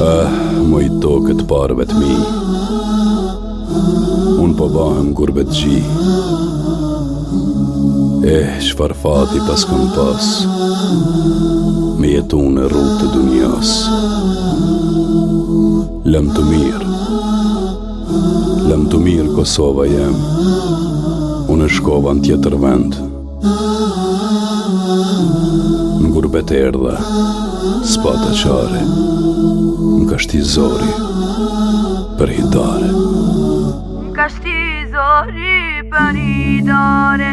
Ah, moj tokë e të parëve të mi Unë po bahem gurbetçi Eh, çfarë fati paskam pas Me jetu në rrugë të dynjasë Lamtumirë Lamtumirë Kosova jem Unë shkova në tjetër vend N'gurbet erdha, s'pata çare, më ka shti zori për idare. Më ka shti zori për idare.